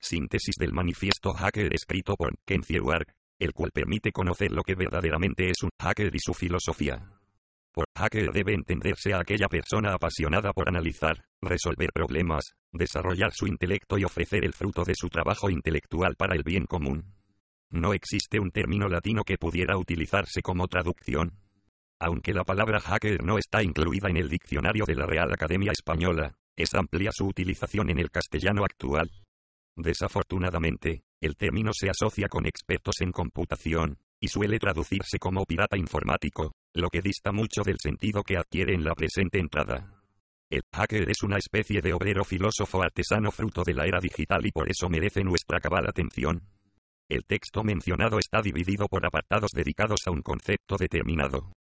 Síntesis del manifiesto hacker escrito por Ken Ward, el cual permite conocer lo que verdaderamente es un hacker y su filosofía. Por hacker debe entenderse a aquella persona apasionada por analizar, resolver problemas, desarrollar su intelecto y ofrecer el fruto de su trabajo intelectual para el bien común. No existe un término latino que pudiera utilizarse como traducción. Aunque la palabra hacker no está incluida en el diccionario de la Real Academia Española, es amplia su utilización en el castellano actual. Desafortunadamente, el término se asocia con expertos en computación, y suele traducirse como pirata informático, lo que dista mucho del sentido que adquiere en la presente entrada. El hacker es una especie de obrero filósofo artesano fruto de la era digital y por eso merece nuestra cabal atención. El texto mencionado está dividido por apartados dedicados a un concepto determinado.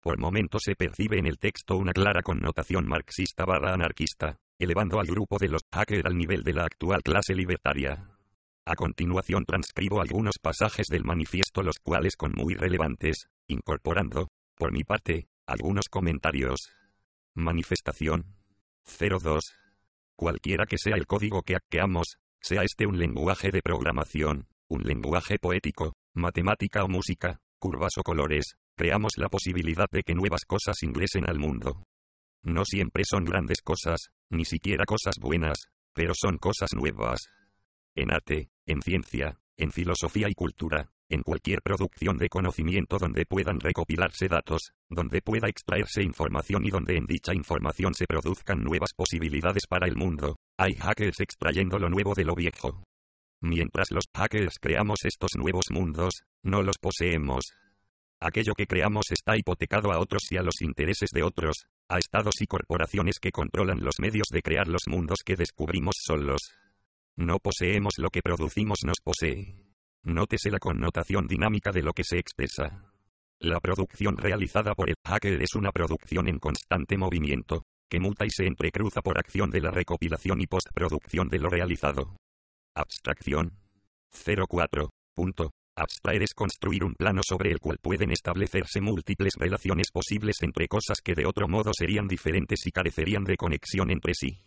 Por momentos se percibe en el texto una clara connotación marxista barra anarquista, elevando al grupo de los hackers al nivel de la actual clase libertaria. A continuación transcribo algunos pasajes del manifiesto los cuales con muy relevantes, incorporando, por mi parte, algunos comentarios. Manifestación 02. Cualquiera que sea el código que hackeamos, sea este un lenguaje de programación, un lenguaje poético, matemática o música, curvas o colores, creamos la posibilidad de que nuevas cosas ingresen al mundo. No siempre son grandes cosas, ni siquiera cosas buenas, pero son cosas nuevas. En arte, en ciencia, en filosofía y cultura, en cualquier producción de conocimiento donde puedan recopilarse datos, donde pueda extraerse información y donde en dicha información se produzcan nuevas posibilidades para el mundo, hay hackers extrayendo lo nuevo de lo viejo. Mientras los hackers creamos estos nuevos mundos, no los poseemos. Aquello que creamos está hipotecado a otros y a los intereses de otros, a estados y corporaciones que controlan los medios de crear los mundos que descubrimos solos. No poseemos lo que producimos nos posee. Nótese la connotación dinámica de lo que se expresa. La producción realizada por el hacker es una producción en constante movimiento, que muta y se entrecruza por acción de la recopilación y postproducción de lo realizado. Abstracción. 04. Abstraer es construir un plano sobre el cual pueden establecerse múltiples relaciones posibles entre cosas que de otro modo serían diferentes y carecerían de conexión entre sí.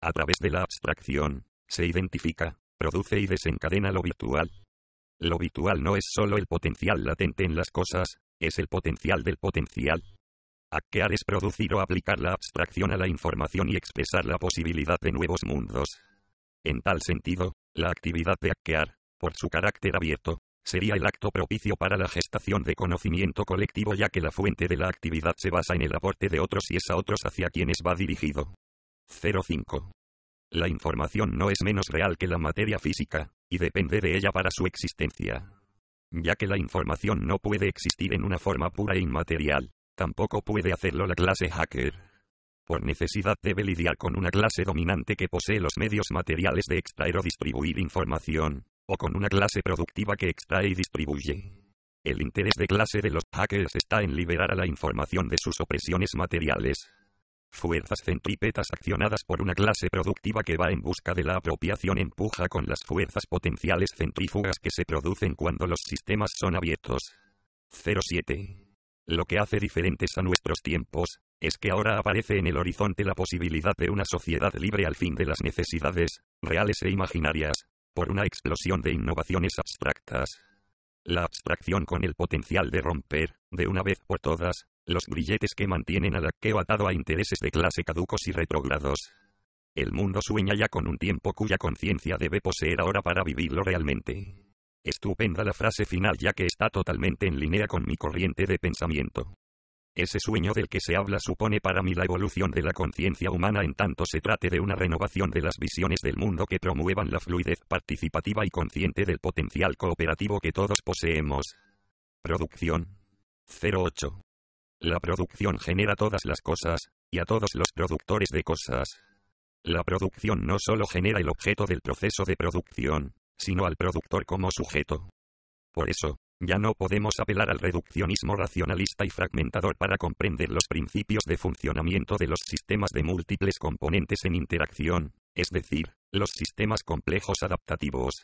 A través de la abstracción, se identifica, produce y desencadena lo virtual. Lo virtual no es solo el potencial latente en las cosas, es el potencial del potencial. Hackear es producir o aplicar la abstracción a la información y expresar la posibilidad de nuevos mundos. En tal sentido, la actividad de hackear, por su carácter abierto, sería el acto propicio para la gestación de conocimiento colectivo ya que la fuente de la actividad se basa en el aporte de otros y es a otros hacia quienes va dirigido. 05. La información no es menos real que la materia física, y depende de ella para su existencia. Ya que la información no puede existir en una forma pura e inmaterial, tampoco puede hacerlo la clase hacker. Por necesidad debe lidiar con una clase dominante que posee los medios materiales de extraer o distribuir información, o con una clase productiva que extrae y distribuye. El interés de clase de los hackers está en liberar a la información de sus opresiones materiales. Fuerzas centrípetas accionadas por una clase productiva que va en busca de la apropiación empuja con las fuerzas potenciales centrífugas que se producen cuando los sistemas son abiertos. 07. Lo que hace diferentes a nuestros tiempos, es que ahora aparece en el horizonte la posibilidad de una sociedad libre al fin de las necesidades, reales e imaginarias, por una explosión de innovaciones abstractas. La abstracción con el potencial de romper, de una vez por todas, los grilletes que mantienen al hackeo atado a intereses de clase caducos y retrógrados. El mundo sueña ya con un tiempo cuya conciencia debe poseer ahora para vivirlo realmente. Estupenda la frase final ya que está totalmente en línea con mi corriente de pensamiento. Ese sueño del que se habla supone para mí la evolución de la conciencia humana en tanto se trate de una renovación de las visiones del mundo que promuevan la fluidez participativa y consciente del potencial cooperativo que todos poseemos. Producción. 08. La producción genera todas las cosas, y a todos los productores de cosas. La producción no solo genera el objeto del proceso de producción, sino al productor como sujeto. Por eso, ya no podemos apelar al reduccionismo racionalista y fragmentador para comprender los principios de funcionamiento de los sistemas de múltiples componentes en interacción, es decir, los sistemas complejos adaptativos.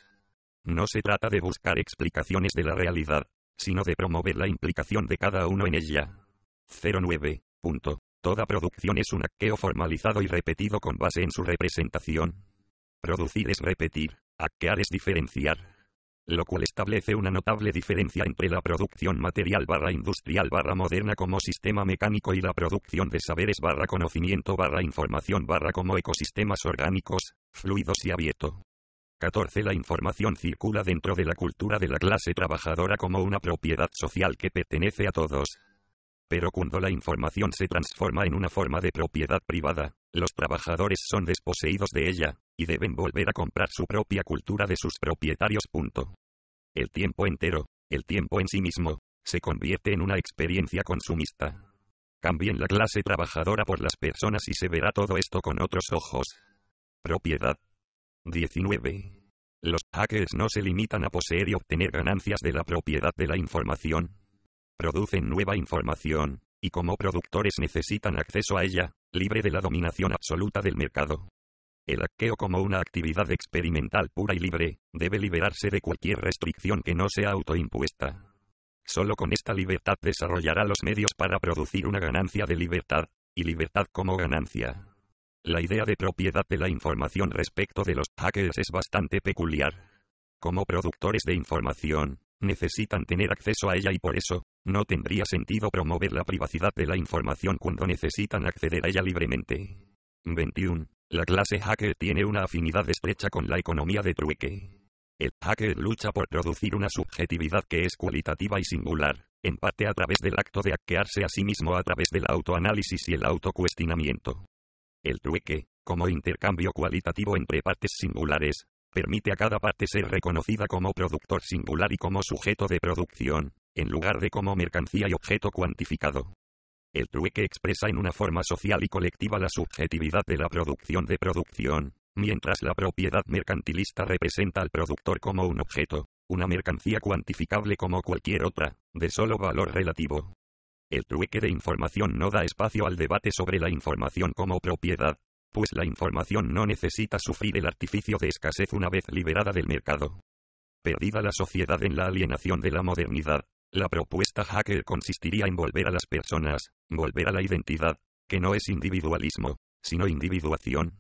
No se trata de buscar explicaciones de la realidad, sino de promover la implicación de cada uno en ella. 09. Toda producción es un hackeo formalizado y repetido con base en su representación. Producir es repetir, Hackear es diferenciar. Lo cual establece una notable diferencia entre la producción material barra industrial barra moderna como sistema mecánico y la producción de saberes barra conocimiento barra información barra como ecosistemas orgánicos, fluidos y abierto. 14. La información circula dentro de la cultura de la clase trabajadora como una propiedad social que pertenece a todos. Pero cuando la información se transforma en una forma de propiedad privada, los trabajadores son desposeídos de ella, y deben volver a comprar su propia cultura de sus propietarios. El tiempo entero, el tiempo en sí mismo, se convierte en una experiencia consumista. Cambien la clase trabajadora por las personas y se verá todo esto con otros ojos. Propiedad. 19. Los hackers no se limitan a poseer y obtener ganancias de la propiedad de la información. Producen nueva información, y como productores necesitan acceso a ella, libre de la dominación absoluta del mercado. El hackeo como una actividad experimental pura y libre, debe liberarse de cualquier restricción que no sea autoimpuesta. Solo con esta libertad desarrollará los medios para producir una ganancia de libertad, y libertad como ganancia. La idea de propiedad de la información respecto de los hackers es bastante peculiar. Como productores de información, necesitan tener acceso a ella y por eso, no tendría sentido promover la privacidad de la información cuando necesitan acceder a ella libremente. 21. La clase hacker tiene una afinidad estrecha con la economía de trueque. El hacker lucha por producir una subjetividad que es cualitativa y singular, en parte a través del acto de hackearse a sí mismo a través del autoanálisis y el autocuestionamiento. El trueque, como intercambio cualitativo entre partes singulares, permite a cada parte ser reconocida como productor singular y como sujeto de producción, en lugar de como mercancía y objeto cuantificado. El trueque expresa en una forma social y colectiva la subjetividad de la producción de producción, mientras la propiedad mercantilista representa al productor como un objeto, una mercancía cuantificable como cualquier otra, de solo valor relativo. El trueque de información no da espacio al debate sobre la información como propiedad, pues la información no necesita sufrir el artificio de escasez una vez liberada del mercado. Perdida la sociedad en la alienación de la modernidad, la propuesta hacker consistiría en volver a las personas, volver a la identidad, que no es individualismo, sino individuación.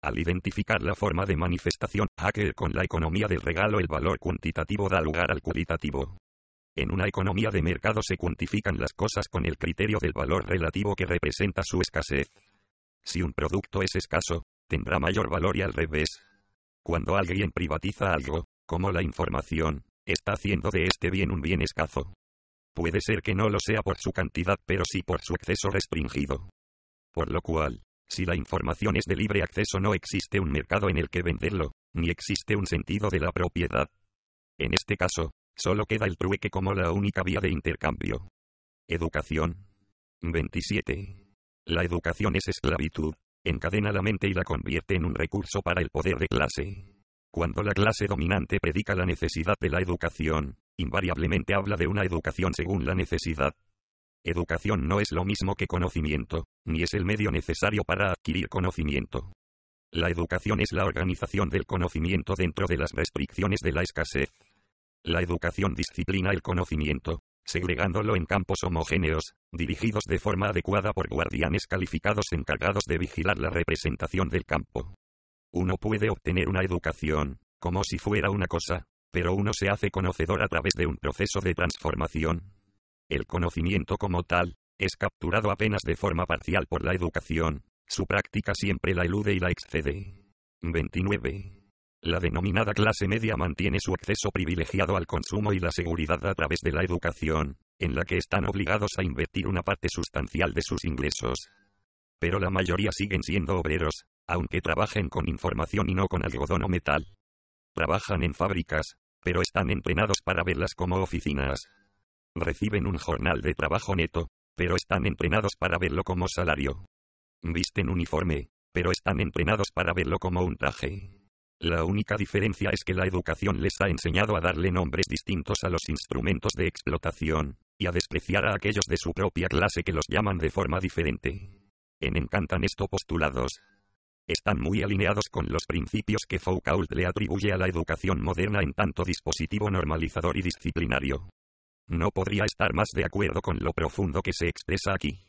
Al identificar la forma de manifestación hacker con la economía del regalo, el valor cuantitativo da lugar al cualitativo. En una economía de mercado se cuantifican las cosas con el criterio del valor relativo que representa su escasez. Si un producto es escaso, tendrá mayor valor y al revés. Cuando alguien privatiza algo, como la información, está haciendo de este bien un bien escaso. Puede ser que no lo sea por su cantidad, pero sí por su acceso restringido. Por lo cual, si la información es de libre acceso no existe un mercado en el que venderlo, ni existe un sentido de la propiedad. En este caso, Solo queda el trueque como la única vía de intercambio. Educación. 27. La educación es esclavitud. Encadena la mente y la convierte en un recurso para el poder de clase. Cuando la clase dominante predica la necesidad de la educación, invariablemente habla de una educación según la necesidad. Educación no es lo mismo que conocimiento, ni es el medio necesario para adquirir conocimiento. La educación es la organización del conocimiento dentro de las restricciones de la escasez. La educación disciplina el conocimiento, segregándolo en campos homogéneos, dirigidos de forma adecuada por guardianes calificados encargados de vigilar la representación del campo. Uno puede obtener una educación, como si fuera una cosa, pero uno se hace conocedor a través de un proceso de transformación. El conocimiento como tal, es capturado apenas de forma parcial por la educación, su práctica siempre la elude y la excede. 29. La denominada clase media mantiene su acceso privilegiado al consumo y la seguridad a través de la educación, en la que están obligados a invertir una parte sustancial de sus ingresos. Pero la mayoría siguen siendo obreros, aunque trabajen con información y no con algodón o metal. Trabajan en fábricas, pero están entrenados para verlas como oficinas. Reciben un jornal de trabajo neto, pero están entrenados para verlo como salario. Visten uniforme, pero están entrenados para verlo como un traje. La única diferencia es que la educación les ha enseñado a darle nombres distintos a los instrumentos de explotación, y a despreciar a aquellos de su propia clase que los llaman de forma diferente. En encantan estos postulados. Están muy alineados con los principios que Foucault le atribuye a la educación moderna en tanto dispositivo normalizador y disciplinario. No podría estar más de acuerdo con lo profundo que se expresa aquí.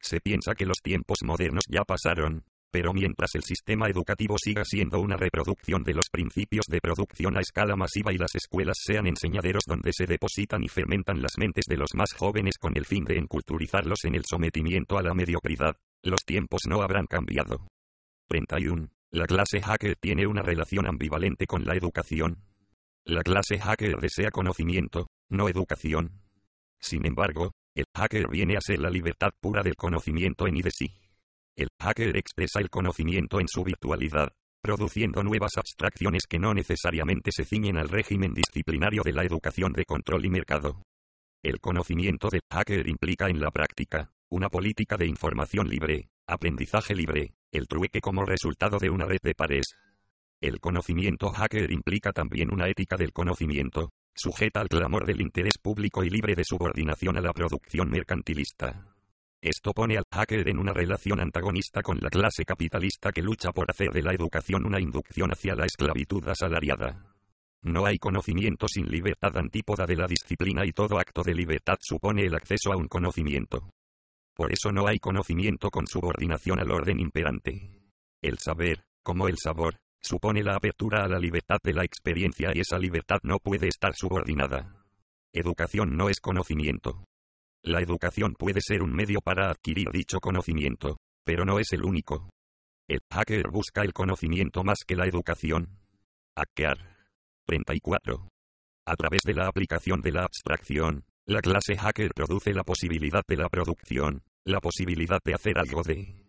Se piensa que los tiempos modernos ya pasaron, Pero mientras el sistema educativo siga siendo una reproducción de los principios de producción a escala masiva y las escuelas sean enseñaderos donde se depositan y fermentan las mentes de los más jóvenes con el fin de enculturizarlos en el sometimiento a la mediocridad, los tiempos no habrán cambiado. 31. La clase hacker tiene una relación ambivalente con la educación. La clase hacker desea conocimiento, no educación. Sin embargo, el hacker viene a ser la libertad pura del conocimiento en y de sí. El hacker expresa el conocimiento en su virtualidad, produciendo nuevas abstracciones que no necesariamente se ciñen al régimen disciplinario de la educación de control y mercado. El conocimiento del hacker implica en la práctica, una política de información libre, aprendizaje libre, el trueque como resultado de una red de pares. El conocimiento hacker implica también una ética del conocimiento, sujeta al clamor del interés público y libre de subordinación a la producción mercantilista. Esto pone al hacker en una relación antagonista con la clase capitalista que lucha por hacer de la educación una inducción hacia la esclavitud asalariada. No hay conocimiento sin libertad antípoda de la disciplina y todo acto de libertad supone el acceso a un conocimiento. Por eso no hay conocimiento con subordinación al orden imperante. El saber, como el sabor, supone la apertura a la libertad de la experiencia y esa libertad no puede estar subordinada. Educación no es conocimiento. La educación puede ser un medio para adquirir dicho conocimiento, pero no es el único. El hacker busca el conocimiento más que la educación. Hackear. 34. A través de la aplicación de la abstracción, la clase hacker produce la posibilidad de la producción, la posibilidad de hacer algo de